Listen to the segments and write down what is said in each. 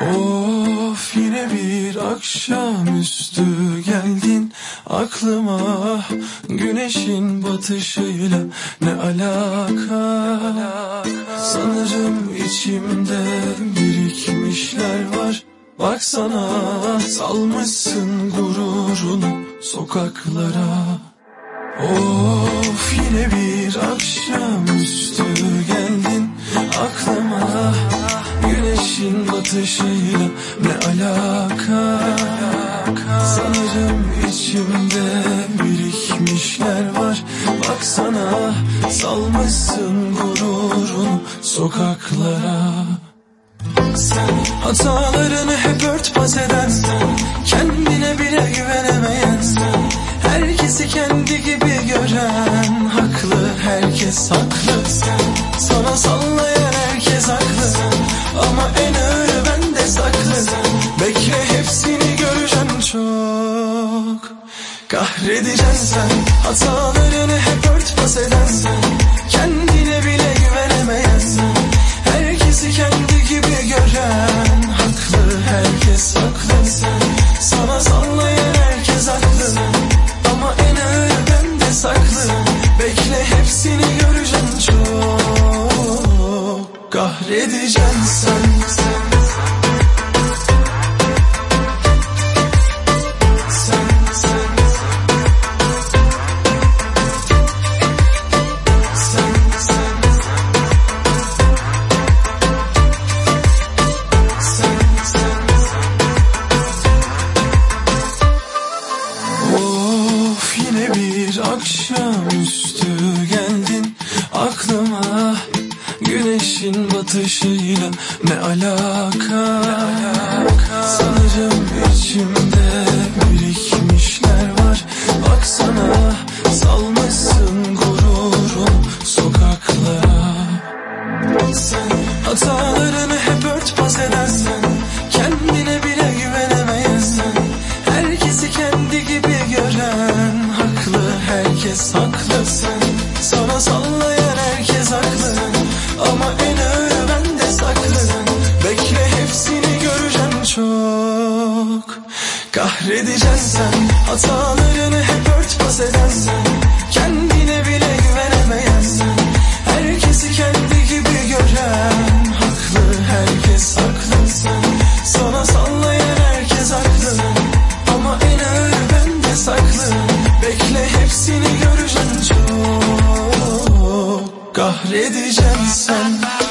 Of yine bir akşamüstü geldin aklıma. Güneşin batışıyla ne alaka? Sanırım içimde birikmişler var. Baksana salmışsın gururunu sokaklara. Of yine bir akşamüstü geldin aklıma Güneşin batışıyla ne alaka? Sanırım içimde birikmişler var. Baksana salmışsın gururunu sokaklara. Sen hatalarını hep örtbas eden sen Kendine bile güvenemeyen sen Kahredeceksin sen Hatalarını hep örtbas eden Kendine bile güvenemeyen sen Herkesi kendi gibi gören Haklı herkes haklı sen. Sana sallayan herkes haklı Ama en ağır bende saklı. Bekle hepsini göreceksin çok. Kahredeceksin sen. bir akşamüstü geldin aklıma. Güneşin batışıyla ne alaka? Sanırım içimde herkes haklı. Sen Sana sallayan herkes haklı. Ama en ağırı bende saklı Bekle hepsini göreceksin çok. Kahredeceksin sen. Hatalarını hep örtbas edersen kahredeceksin sen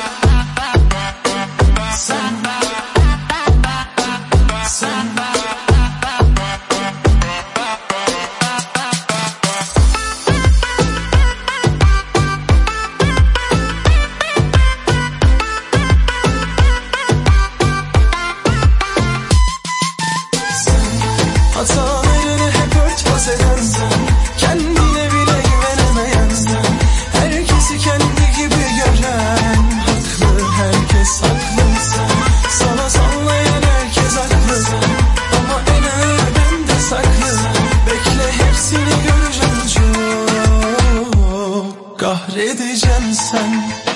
Kahredeceğim sen.